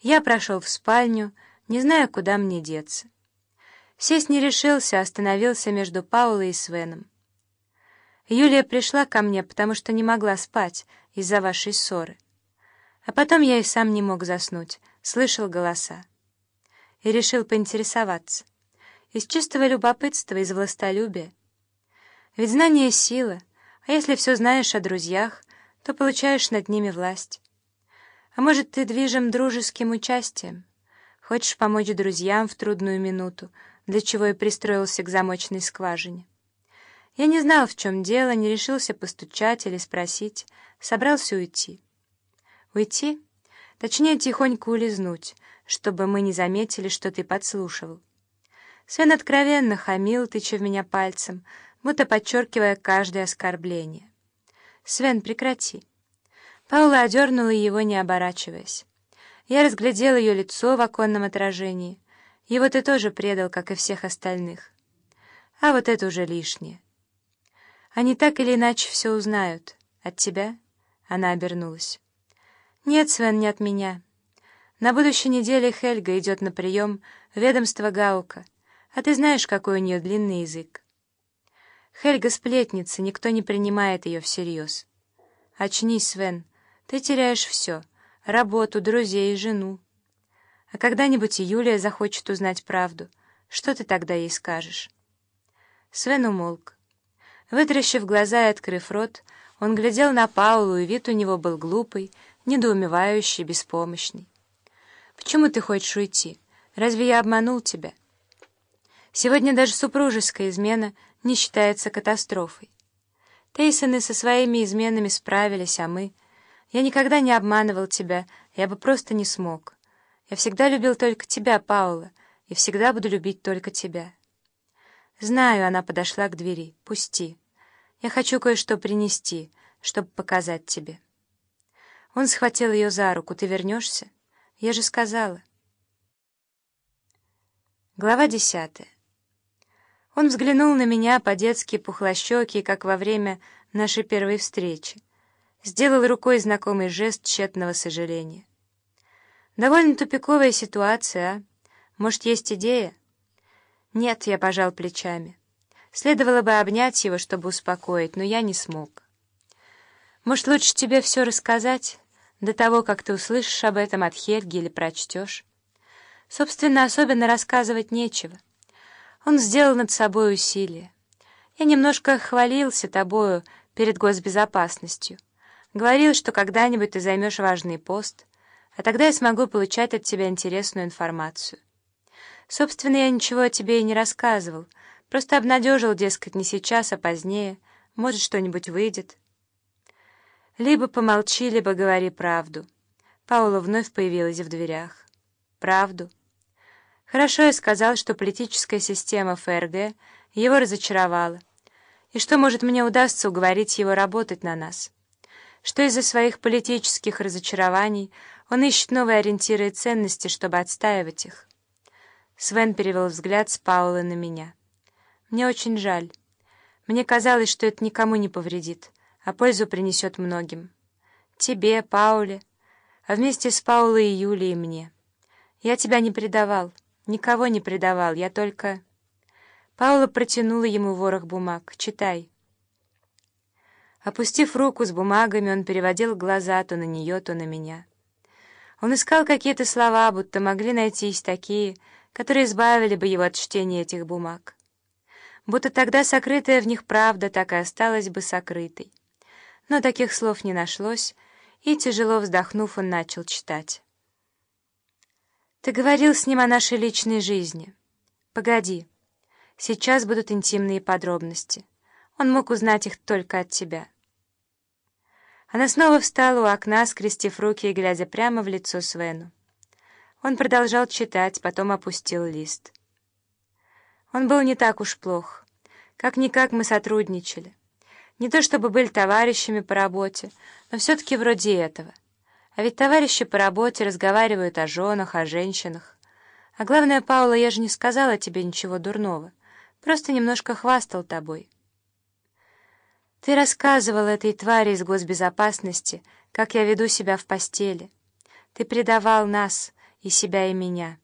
Я прошел в спальню, не зная, куда мне деться. Сесть не решился, остановился между Паулой и Свеном. Юлия пришла ко мне, потому что не могла спать из-за вашей ссоры. А потом я и сам не мог заснуть, слышал голоса. И решил поинтересоваться. Из чистого любопытства, из властолюбия. Ведь знание — сила, а если все знаешь о друзьях, то получаешь над ними власть. А может, ты движим дружеским участием? Хочешь помочь друзьям в трудную минуту, для чего и пристроился к замочной скважине? Я не знал, в чем дело, не решился постучать или спросить, собрался уйти. Уйти? Точнее, тихонько улизнуть, чтобы мы не заметили, что ты подслушивал. Свен откровенно хамил, тыча в меня пальцем, будто подчеркивая каждое оскорбление. «Свен, прекрати!» Паула одернула его, не оборачиваясь. Я разглядел ее лицо в оконном отражении. Его ты тоже предал, как и всех остальных. А вот это уже лишнее. Они так или иначе все узнают. От тебя?» Она обернулась. «Нет, Свен, не от меня. На будущей неделе Хельга идет на прием в ведомство Гаука, а ты знаешь, какой у нее длинный язык. Хельга сплетница, никто не принимает ее всерьез. Очнись, Свен, ты теряешь все — работу, друзей, жену. А когда-нибудь и Юлия захочет узнать правду. Что ты тогда ей скажешь?» Свен умолк. Вытрящив глаза и открыв рот, он глядел на Паулу, и вид у него был глупый, недоумевающий, беспомощный. «Почему ты хочешь уйти? Разве я обманул тебя?» Сегодня даже супружеская измена не считается катастрофой. Тейсоны со своими изменами справились, а мы... Я никогда не обманывал тебя, я бы просто не смог. Я всегда любил только тебя, Паула, и всегда буду любить только тебя. Знаю, она подошла к двери. Пусти. Я хочу кое-что принести, чтобы показать тебе. Он схватил ее за руку. Ты вернешься? Я же сказала. Глава десятая. Он взглянул на меня по-детски пухлощекий, как во время нашей первой встречи сделал рукой знакомый жест тщетного сожаления. «Довольно тупиковая ситуация, а? Может, есть идея?» «Нет», — я пожал плечами. Следовало бы обнять его, чтобы успокоить, но я не смог. «Может, лучше тебе все рассказать, до того, как ты услышишь об этом от Хельги или прочтешь?» Собственно, особенно рассказывать нечего. Он сделал над собой усилие. Я немножко хвалился тобою перед госбезопасностью. Говорил, что когда-нибудь ты займешь важный пост, а тогда я смогу получать от тебя интересную информацию. Собственно, я ничего о тебе и не рассказывал, просто обнадежил, дескать, не сейчас, а позднее, может, что-нибудь выйдет. Либо помолчи, либо говори правду. Паула вновь появилась в дверях. Правду. Хорошо я сказал, что политическая система ФРГ его разочаровала, и что, может, мне удастся уговорить его работать на нас что из-за своих политических разочарований он ищет новые ориентиры и ценности, чтобы отстаивать их. Свен перевел взгляд с Паулы на меня. «Мне очень жаль. Мне казалось, что это никому не повредит, а пользу принесет многим. Тебе, Пауле, а вместе с Паулой и Юлей и мне. Я тебя не предавал, никого не предавал, я только...» Паула протянула ему ворох бумаг. «Читай». Опустив руку с бумагами, он переводил глаза то на нее, то на меня. Он искал какие-то слова, будто могли найтись такие, которые избавили бы его от чтения этих бумаг. Будто тогда сокрытая в них правда так и осталась бы сокрытой. Но таких слов не нашлось, и, тяжело вздохнув, он начал читать. «Ты говорил с ним о нашей личной жизни. Погоди. Сейчас будут интимные подробности. Он мог узнать их только от тебя». Она снова встала у окна, скрестив руки и глядя прямо в лицо Свену. Он продолжал читать, потом опустил лист. Он был не так уж плох. Как-никак мы сотрудничали. Не то чтобы были товарищами по работе, но все-таки вроде этого. А ведь товарищи по работе разговаривают о женах, о женщинах. А главное, Паула, я же не сказала тебе ничего дурного. Просто немножко хвастал тобой. Ты рассказывал этой твари из госбезопасности, как я веду себя в постели. Ты предавал нас, и себя, и меня.